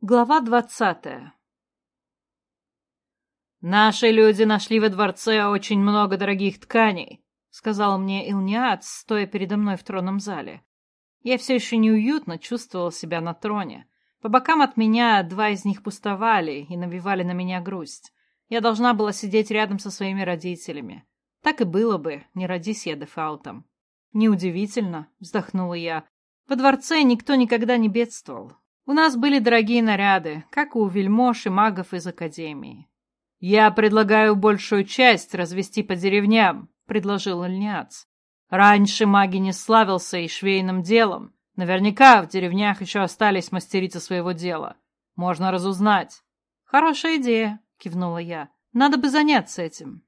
Глава двадцатая «Наши люди нашли во дворце очень много дорогих тканей», — сказал мне Илниац, стоя передо мной в тронном зале. Я все еще неуютно чувствовал себя на троне. По бокам от меня два из них пустовали и навевали на меня грусть. Я должна была сидеть рядом со своими родителями. Так и было бы, не родись я дефаутом. «Неудивительно», — вздохнула я. «Во дворце никто никогда не бедствовал. У нас были дорогие наряды, как у вельмож и магов из Академии. «Я предлагаю большую часть развести по деревням», — предложил Ильняц. «Раньше маги не славился и швейным делом. Наверняка в деревнях еще остались мастерицы своего дела. Можно разузнать». «Хорошая идея», — кивнула я. «Надо бы заняться этим».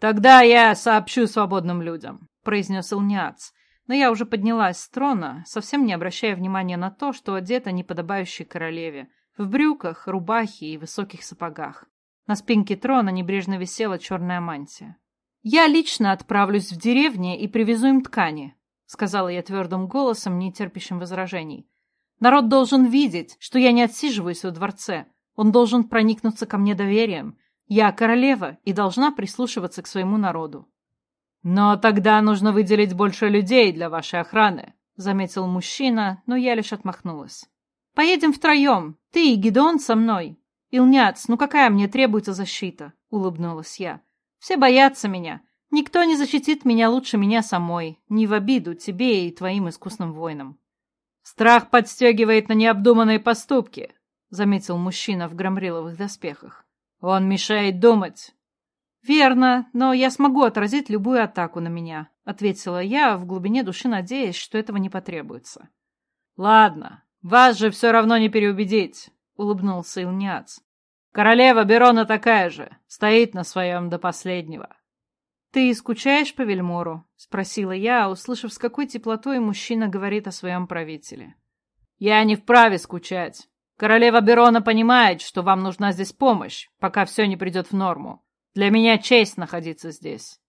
«Тогда я сообщу свободным людям», — произнес Илняц но я уже поднялась с трона, совсем не обращая внимания на то, что одета неподобающей королеве, в брюках, рубахе и высоких сапогах. На спинке трона небрежно висела черная мантия. «Я лично отправлюсь в деревню и привезу им ткани», — сказала я твердым голосом, не терпящим возражений. «Народ должен видеть, что я не отсиживаюсь во дворце. Он должен проникнуться ко мне доверием. Я королева и должна прислушиваться к своему народу». «Но тогда нужно выделить больше людей для вашей охраны», — заметил мужчина, но я лишь отмахнулась. «Поедем втроем, ты и Гидеон со мной. Илняц, ну какая мне требуется защита?» — улыбнулась я. «Все боятся меня. Никто не защитит меня лучше меня самой, не в обиду тебе и твоим искусным воинам». «Страх подстегивает на необдуманные поступки», — заметил мужчина в громриловых доспехах. «Он мешает думать, «Верно, но я смогу отразить любую атаку на меня», — ответила я, в глубине души надеясь, что этого не потребуется. «Ладно, вас же все равно не переубедить», — улыбнулся Илняц. «Королева Берона такая же, стоит на своем до последнего». «Ты скучаешь по Вельмору?» — спросила я, услышав, с какой теплотой мужчина говорит о своем правителе. «Я не вправе скучать. Королева Берона понимает, что вам нужна здесь помощь, пока все не придет в норму. Для меня честь находиться здесь.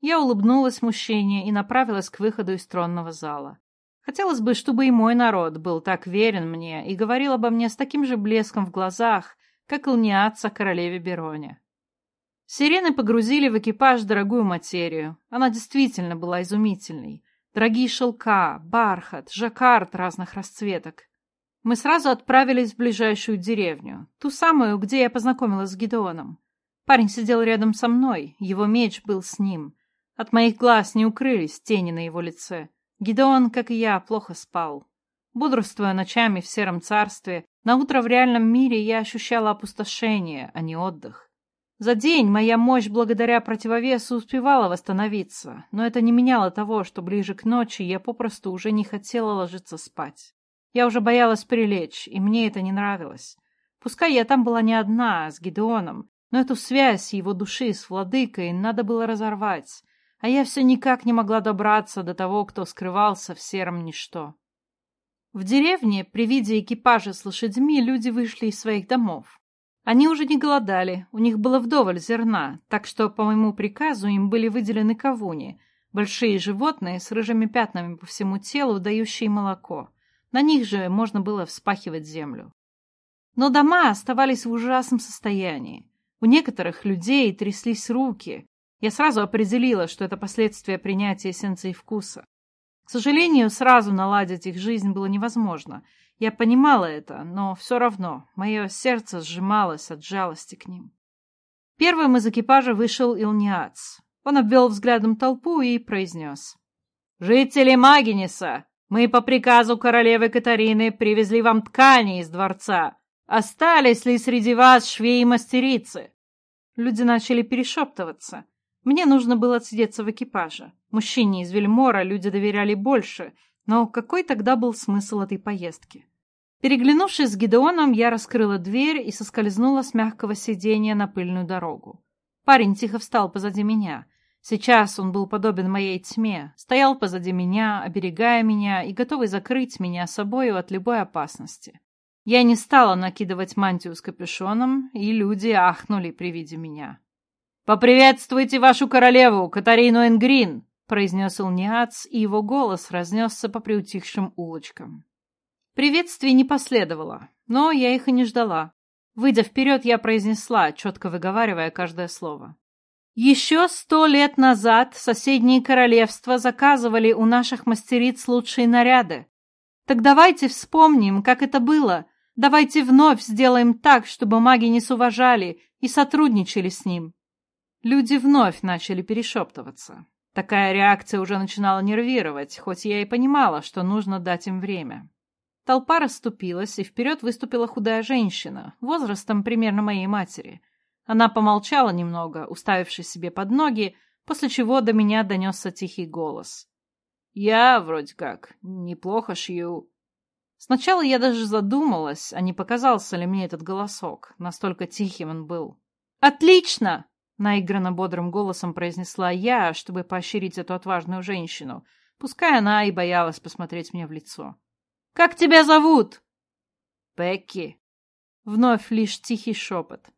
Я улыбнулась мужчине и направилась к выходу из тронного зала. Хотелось бы, чтобы и мой народ был так верен мне и говорил обо мне с таким же блеском в глазах, как Илниаца королеве Бероне. Сирены погрузили в экипаж дорогую материю. Она действительно была изумительной. Дорогие шелка, бархат, жаккард разных расцветок. Мы сразу отправились в ближайшую деревню, ту самую, где я познакомилась с Гидеоном. Парень сидел рядом со мной, его меч был с ним. От моих глаз не укрылись тени на его лице. Гидеон, как и я, плохо спал. Бодрствуя ночами в сером царстве, на утро в реальном мире я ощущала опустошение, а не отдых. За день моя мощь благодаря противовесу успевала восстановиться, но это не меняло того, что ближе к ночи я попросту уже не хотела ложиться спать. Я уже боялась прилечь, и мне это не нравилось. Пускай я там была не одна, а с Гидеоном, но эту связь его души с владыкой надо было разорвать, а я все никак не могла добраться до того, кто скрывался в сером ничто. В деревне при виде экипажа с лошадьми люди вышли из своих домов. Они уже не голодали, у них было вдоволь зерна, так что по моему приказу им были выделены кавуни, большие животные с рыжими пятнами по всему телу, дающие молоко. На них же можно было вспахивать землю. Но дома оставались в ужасном состоянии. У некоторых людей тряслись руки. Я сразу определила, что это последствия принятия эссенции вкуса. К сожалению, сразу наладить их жизнь было невозможно. Я понимала это, но все равно мое сердце сжималось от жалости к ним. Первым из экипажа вышел Илниац. Он обвел взглядом толпу и произнес. «Жители Магиниса, мы по приказу королевы Катарины привезли вам ткани из дворца. Остались ли среди вас швеи-мастерицы?» Люди начали перешептываться. Мне нужно было отсидеться в экипаже. Мужчине из Вельмора люди доверяли больше, но какой тогда был смысл этой поездки? Переглянувшись с Гидеоном, я раскрыла дверь и соскользнула с мягкого сиденья на пыльную дорогу. Парень тихо встал позади меня. Сейчас он был подобен моей тьме, стоял позади меня, оберегая меня и готовый закрыть меня собою от любой опасности. Я не стала накидывать мантию с капюшоном, и люди ахнули при виде меня. «Поприветствуйте вашу королеву, Катарину Энгрин!» — произнес Илниац, и его голос разнесся по приутихшим улочкам. Приветствий не последовало, но я их и не ждала. Выйдя вперед, я произнесла, четко выговаривая каждое слово. Еще сто лет назад соседние королевства заказывали у наших мастериц лучшие наряды. Так давайте вспомним, как это было. Давайте вновь сделаем так, чтобы маги не уважали и сотрудничали с ним. Люди вновь начали перешептываться. Такая реакция уже начинала нервировать, хоть я и понимала, что нужно дать им время. Толпа расступилась, и вперед выступила худая женщина, возрастом примерно моей матери. Она помолчала немного, уставившись себе под ноги, после чего до меня донесся тихий голос. «Я, вроде как, неплохо шью». Сначала я даже задумалась, а не показался ли мне этот голосок, настолько тихим он был. «Отлично!» Наигранно бодрым голосом произнесла я, чтобы поощрить эту отважную женщину, пускай она и боялась посмотреть мне в лицо. «Как тебя зовут?» «Пекки». Вновь лишь тихий шепот.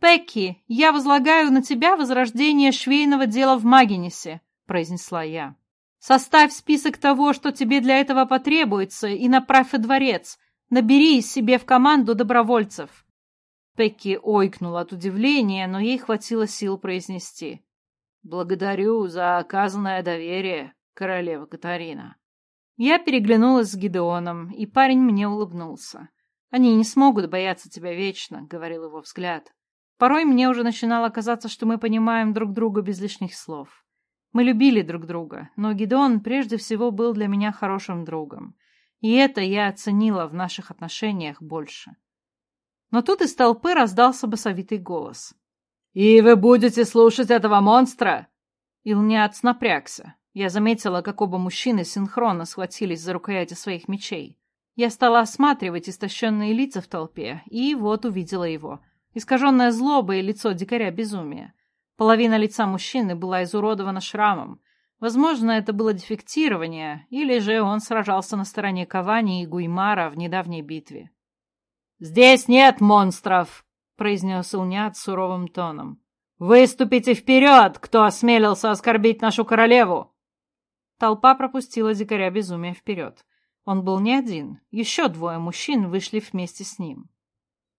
«Пекки, я возлагаю на тебя возрождение швейного дела в Магинесе», — произнесла я. «Составь список того, что тебе для этого потребуется, и направь во дворец. Набери себе в команду добровольцев. Пекки ойкнула от удивления, но ей хватило сил произнести. «Благодарю за оказанное доверие, королева Катарина». Я переглянулась с Гидеоном, и парень мне улыбнулся. «Они не смогут бояться тебя вечно», — говорил его взгляд. Порой мне уже начинало казаться, что мы понимаем друг друга без лишних слов. Мы любили друг друга, но Гидеон прежде всего был для меня хорошим другом. И это я оценила в наших отношениях больше. Но тут из толпы раздался басовитый голос. «И вы будете слушать этого монстра?» Илняц напрягся. Я заметила, как оба мужчины синхронно схватились за рукояти своих мечей. Я стала осматривать истощенные лица в толпе, и вот увидела его. Искаженное злобой лицо дикаря безумия. Половина лица мужчины была изуродована шрамом. Возможно, это было дефектирование, или же он сражался на стороне Кавани и Гуймара в недавней битве. «Здесь нет монстров!» — произнес Илнят суровым тоном. «Выступите вперед, кто осмелился оскорбить нашу королеву!» Толпа пропустила дикаря безумия вперед. Он был не один, еще двое мужчин вышли вместе с ним.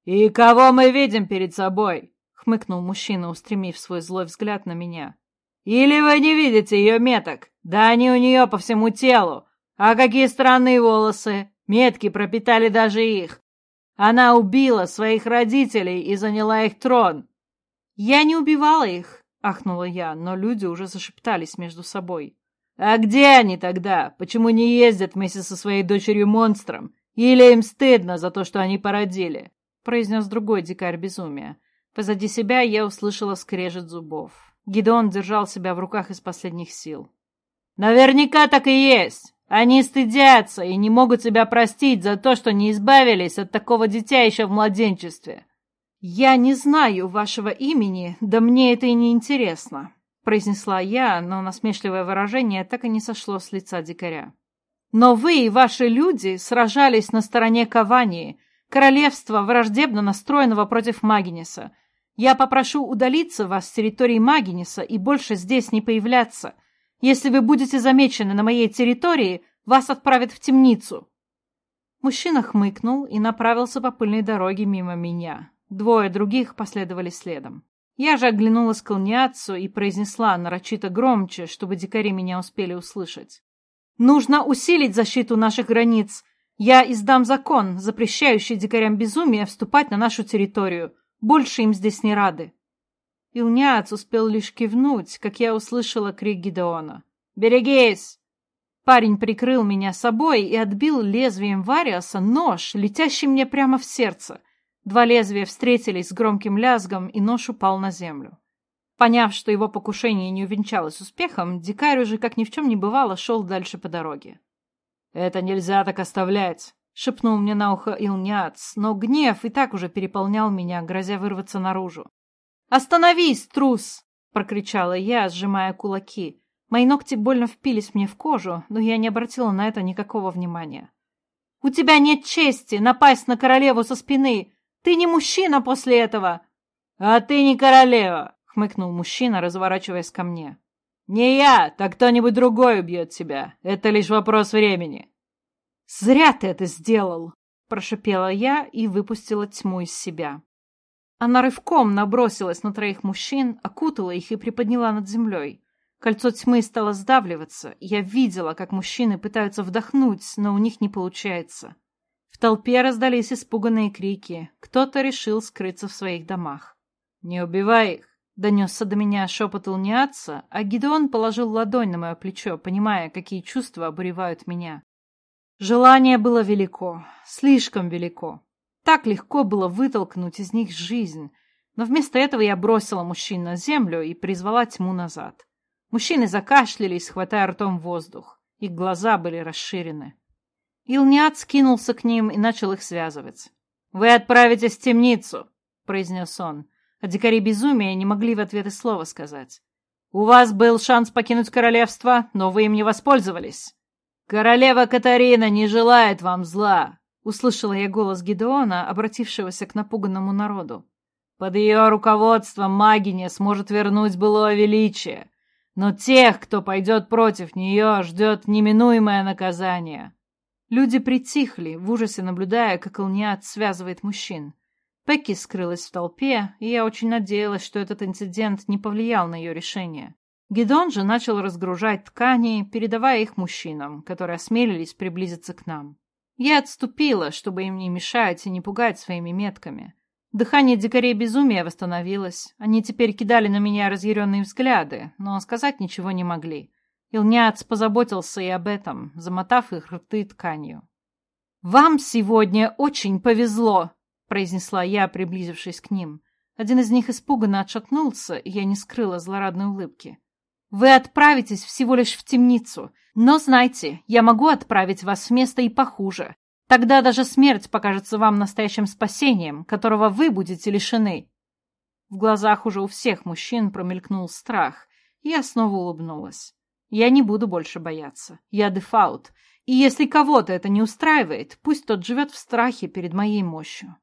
«И кого мы видим перед собой?» — хмыкнул мужчина, устремив свой злой взгляд на меня. «Или вы не видите ее меток? Да они у нее по всему телу. А какие странные волосы! Метки пропитали даже их. Она убила своих родителей и заняла их трон. Я не убивала их, ахнула я, но люди уже зашептались между собой. А где они тогда? Почему не ездят вместе со своей дочерью-монстром? Или им стыдно за то, что они породили? произнес другой дикарь безумия. Позади себя я услышала скрежет зубов. Гидеон держал себя в руках из последних сил. «Наверняка так и есть! Они стыдятся и не могут себя простить за то, что не избавились от такого дитя еще в младенчестве. «Я не знаю вашего имени, да мне это и не интересно», — произнесла я, но насмешливое выражение так и не сошло с лица дикаря. «Но вы и ваши люди сражались на стороне Кавании, королевства, враждебно настроенного против Магинеса. Я попрошу удалиться вас с территории Магинеса и больше здесь не появляться. Если вы будете замечены на моей территории, вас отправят в темницу». Мужчина хмыкнул и направился по пыльной дороге мимо меня. Двое других последовали следом. Я же оглянулась к и произнесла нарочито громче, чтобы дикари меня успели услышать. «Нужно усилить защиту наших границ. Я издам закон, запрещающий дикарям безумия вступать на нашу территорию. Больше им здесь не рады». Илняц успел лишь кивнуть, как я услышала крик Гидеона. «Берегись!» Парень прикрыл меня собой и отбил лезвием Вариаса нож, летящий мне прямо в сердце. Два лезвия встретились с громким лязгом, и нож упал на землю. Поняв, что его покушение не увенчалось успехом, дикарь уже, как ни в чем не бывало, шел дальше по дороге. «Это нельзя так оставлять!» — шепнул мне на ухо Илняц, но гнев и так уже переполнял меня, грозя вырваться наружу. «Остановись, трус!» — прокричала я, сжимая кулаки. Мои ногти больно впились мне в кожу, но я не обратила на это никакого внимания. «У тебя нет чести напасть на королеву со спины! Ты не мужчина после этого!» «А ты не королева!» — хмыкнул мужчина, разворачиваясь ко мне. «Не я, так кто-нибудь другой убьет тебя. Это лишь вопрос времени». «Зря ты это сделал!» — прошипела я и выпустила тьму из себя. Она рывком набросилась на троих мужчин, окутала их и приподняла над землей. Кольцо тьмы стало сдавливаться. Я видела, как мужчины пытаются вдохнуть, но у них не получается. В толпе раздались испуганные крики. Кто-то решил скрыться в своих домах. «Не убивай их!» — донесся до меня шепот Илниаца, а Гидеон положил ладонь на мое плечо, понимая, какие чувства обуревают меня. Желание было велико, слишком велико. Так легко было вытолкнуть из них жизнь, но вместо этого я бросила мужчин на землю и призвала тьму назад. Мужчины закашлялись, хватая ртом воздух. Их глаза были расширены. Илниат скинулся к ним и начал их связывать. «Вы отправитесь в темницу», — произнес он, а дикари безумия не могли в ответ и слова сказать. «У вас был шанс покинуть королевство, но вы им не воспользовались. Королева Катарина не желает вам зла», Услышала я голос Гедеона, обратившегося к напуганному народу. Под ее руководством магиня сможет вернуть былое величие, но тех, кто пойдет против нее, ждет неминуемое наказание. Люди притихли, в ужасе наблюдая, как Илниат связывает мужчин. Пекки скрылась в толпе, и я очень надеялась, что этот инцидент не повлиял на ее решение. Гедон же начал разгружать ткани, передавая их мужчинам, которые осмелились приблизиться к нам. Я отступила, чтобы им не мешать и не пугать своими метками. Дыхание дикарей безумия восстановилось. Они теперь кидали на меня разъяренные взгляды, но сказать ничего не могли. Илняц позаботился и об этом, замотав их рты тканью. «Вам сегодня очень повезло!» — произнесла я, приблизившись к ним. Один из них испуганно отшатнулся, и я не скрыла злорадной улыбки. «Вы отправитесь всего лишь в темницу, но знайте, я могу отправить вас в место и похуже. Тогда даже смерть покажется вам настоящим спасением, которого вы будете лишены. В глазах уже у всех мужчин промелькнул страх, я снова улыбнулась. Я не буду больше бояться. Я дефаут. И если кого-то это не устраивает, пусть тот живет в страхе перед моей мощью.